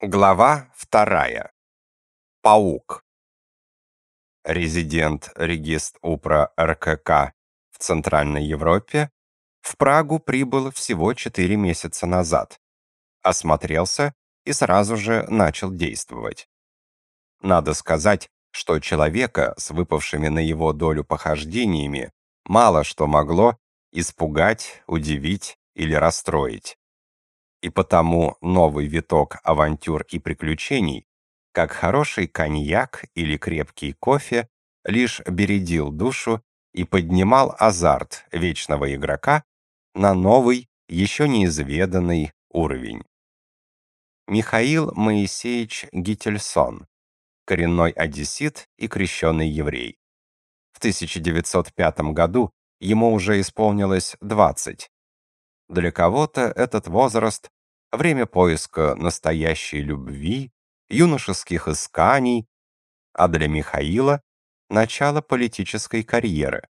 Глава вторая. Паук. Резидент Регист УПРА РКК в Центральной Европе в Прагу прибыл всего 4 месяца назад. Осмотрелся и сразу же начал действовать. Надо сказать, что человека с выпавшими на его долю похождениями мало что могло испугать, удивить или расстроить и потому новый виток авантюр и приключений, как хороший коньяк или крепкий кофе, лишь бередил душу и поднимал азарт вечного игрока на новый, еще неизведанный уровень. Михаил Моисеевич Гительсон, коренной одессит и крещенный еврей. В 1905 году ему уже исполнилось 20, для кого-то этот возраст — время поиска настоящей любви, юношеских исканий, а для Михаила — начало политической карьеры.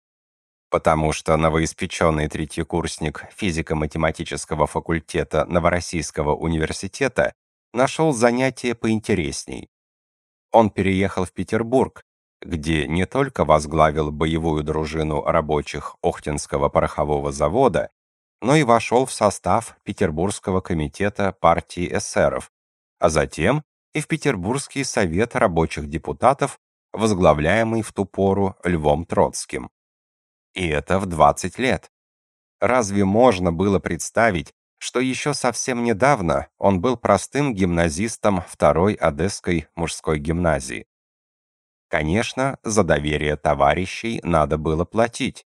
Потому что новоиспеченный третьекурсник физико-математического факультета Новороссийского университета нашел занятие поинтересней. Он переехал в Петербург, где не только возглавил боевую дружину рабочих Охтинского порохового завода, но и вошел в состав Петербургского комитета партии эсеров, а затем и в Петербургский совет рабочих депутатов, возглавляемый в ту пору Львом Троцким. И это в 20 лет. Разве можно было представить, что еще совсем недавно он был простым гимназистом второй Одесской мужской гимназии? Конечно, за доверие товарищей надо было платить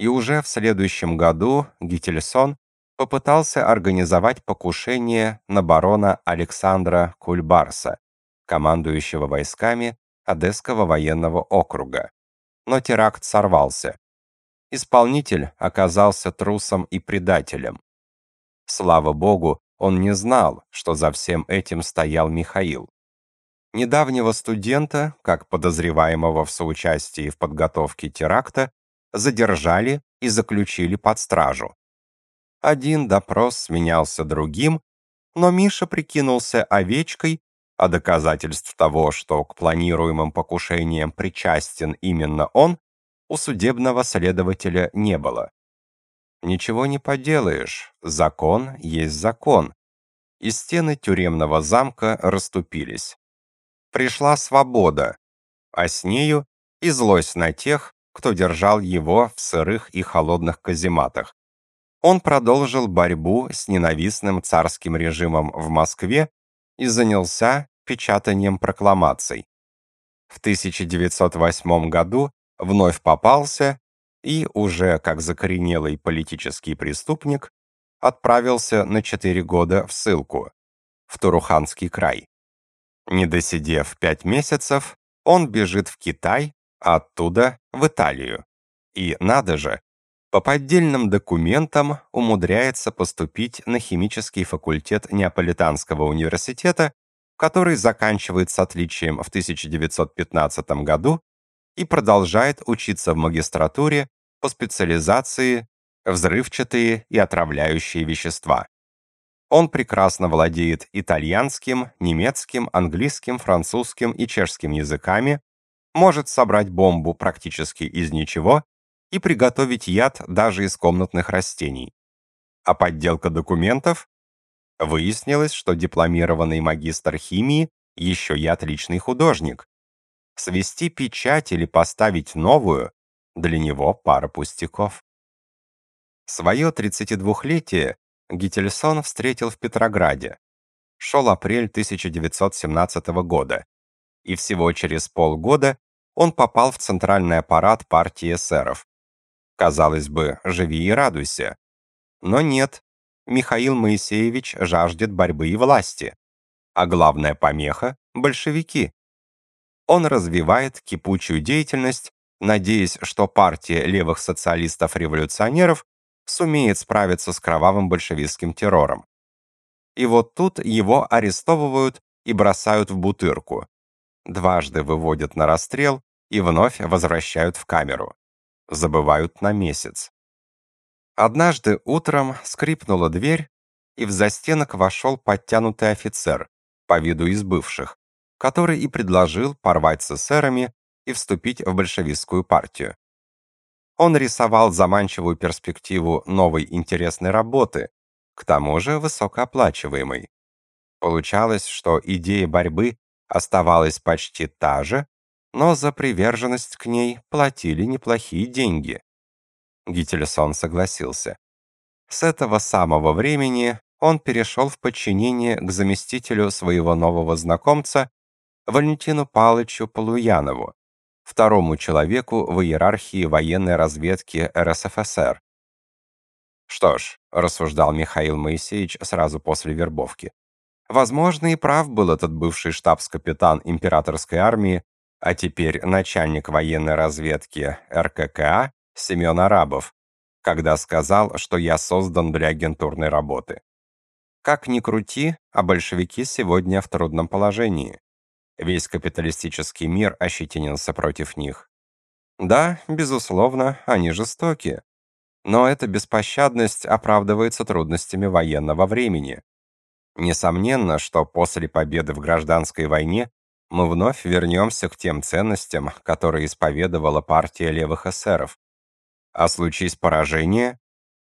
и уже в следующем году Гительсон попытался организовать покушение на барона Александра Кульбарса, командующего войсками Одесского военного округа. Но теракт сорвался. Исполнитель оказался трусом и предателем. Слава богу, он не знал, что за всем этим стоял Михаил. Недавнего студента, как подозреваемого в соучастии в подготовке теракта, задержали и заключили под стражу. Один допрос сменялся другим, но Миша прикинулся овечкой, а доказательств того, что к планируемым покушениям причастен именно он, у судебного следователя не было. Ничего не поделаешь, закон есть закон. И стены тюремного замка расступились. Пришла свобода, а с нею и злость на тех, кто держал его в сырых и холодных казематах. Он продолжил борьбу с ненавистным царским режимом в Москве и занялся печатанием прокламаций. В 1908 году вновь попался и, уже как закоренелый политический преступник, отправился на 4 года в ссылку, в Туруханский край. Не досидев пять месяцев, он бежит в Китай, оттуда в Италию. И надо же, по поддельным документам умудряется поступить на химический факультет Неаполитанского университета, который заканчивает с отличием в 1915 году и продолжает учиться в магистратуре по специализации взрывчатые и отравляющие вещества. Он прекрасно владеет итальянским, немецким, английским, французским и чешским языками, может собрать бомбу практически из ничего и приготовить яд даже из комнатных растений. А подделка документов? Выяснилось, что дипломированный магистр химии еще и отличный художник. Свести печать или поставить новую для него пара пустяков. Свое 32-летие Гительсон встретил в Петрограде. Шел апрель 1917 года и всего через полгода он попал в центральный аппарат партии эсеров. Казалось бы, живи и радуйся. Но нет, Михаил Моисеевич жаждет борьбы и власти. А главная помеха – большевики. Он развивает кипучую деятельность, надеясь, что партия левых социалистов-революционеров сумеет справиться с кровавым большевистским террором. И вот тут его арестовывают и бросают в бутырку дважды выводят на расстрел и вновь возвращают в камеру. Забывают на месяц. Однажды утром скрипнула дверь, и в застенок вошел подтянутый офицер, по виду из бывших, который и предложил порвать с эсерами и вступить в большевистскую партию. Он рисовал заманчивую перспективу новой интересной работы, к тому же высокооплачиваемой. Получалось, что идея борьбы оставалась почти та же, но за приверженность к ней платили неплохие деньги. Гительсон согласился. С этого самого времени он перешел в подчинение к заместителю своего нового знакомца Валентину Палычу Полуянову, второму человеку в иерархии военной разведки РСФСР. Что ж, рассуждал Михаил Моисеевич сразу после вербовки. Возможно, и прав был этот бывший штабс-капитан императорской армии, а теперь начальник военной разведки РККА Семен Арабов, когда сказал, что я создан для агентурной работы. Как ни крути, а большевики сегодня в трудном положении. Весь капиталистический мир ощетинился против них. Да, безусловно, они жестоки. Но эта беспощадность оправдывается трудностями военного времени. Несомненно, что после победы в гражданской войне мы вновь вернемся к тем ценностям, которые исповедовала партия левых эсеров. А случись поражение,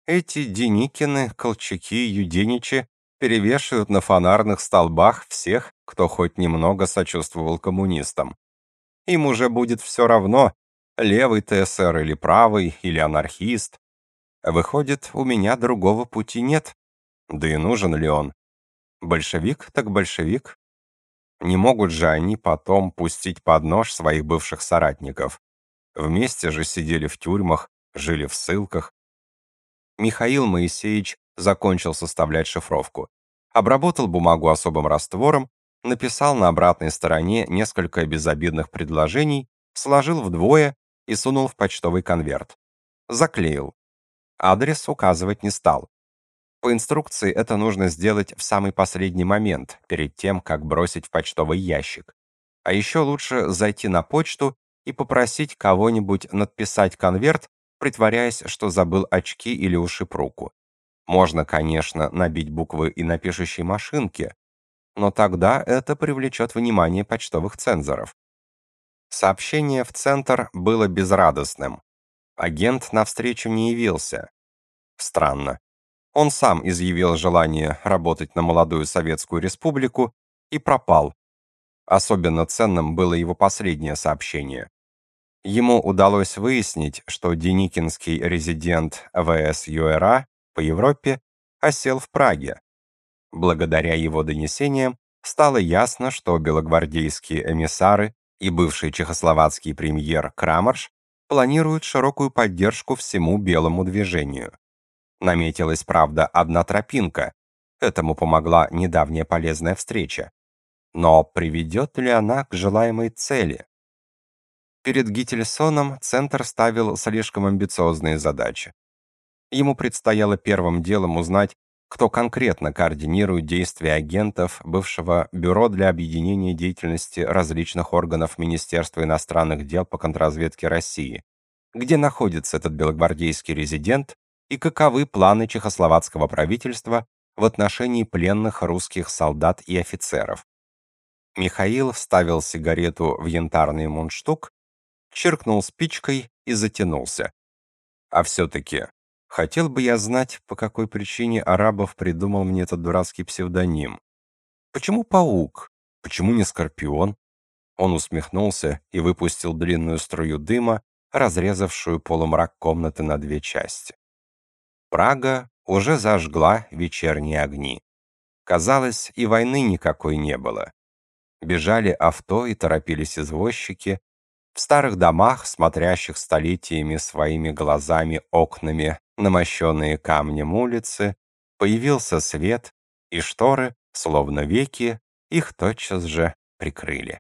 эти Деникины, Колчаки, Юденичи перевешивают на фонарных столбах всех, кто хоть немного сочувствовал коммунистам. Им уже будет все равно, левый ТСР или правый, или анархист. Выходит, у меня другого пути нет. Да и нужен ли он? Большевик так большевик. Не могут же они потом пустить под нож своих бывших соратников. Вместе же сидели в тюрьмах, жили в ссылках. Михаил Моисеевич закончил составлять шифровку. Обработал бумагу особым раствором, написал на обратной стороне несколько безобидных предложений, сложил вдвое и сунул в почтовый конверт. Заклеил. Адрес указывать не стал. По инструкции это нужно сделать в самый последний момент, перед тем, как бросить в почтовый ящик. А еще лучше зайти на почту и попросить кого-нибудь надписать конверт, притворяясь, что забыл очки или ушиб руку. Можно, конечно, набить буквы и на пишущей машинке, но тогда это привлечет внимание почтовых цензоров. Сообщение в центр было безрадостным. Агент навстречу не явился. Странно. Он сам изъявил желание работать на молодую Советскую Республику и пропал. Особенно ценным было его последнее сообщение. Ему удалось выяснить, что деникинский резидент ВС ЮРА по Европе осел в Праге. Благодаря его донесениям стало ясно, что белогвардейские эмиссары и бывший чехословацкий премьер Крамарш планируют широкую поддержку всему белому движению. Наметилась, правда, одна тропинка. Этому помогла недавняя полезная встреча. Но приведет ли она к желаемой цели? Перед Гительсоном Центр ставил слишком амбициозные задачи. Ему предстояло первым делом узнать, кто конкретно координирует действия агентов бывшего Бюро для объединения деятельности различных органов Министерства иностранных дел по контрразведке России, где находится этот белогвардейский резидент и каковы планы чехословацкого правительства в отношении пленных русских солдат и офицеров. Михаил вставил сигарету в янтарный мундштук, чиркнул спичкой и затянулся. А все-таки Хотел бы я знать, по какой причине Арабов придумал мне этот дурацкий псевдоним. Почему паук? Почему не скорпион? Он усмехнулся и выпустил длинную струю дыма, разрезавшую полумрак комнаты на две части. Прага уже зажгла вечерние огни. Казалось, и войны никакой не было. Бежали авто и торопились извозчики. В старых домах, смотрящих столетиями своими глазами окнами на мощенные камнем улицы, появился свет, и шторы, словно веки, их тотчас же прикрыли.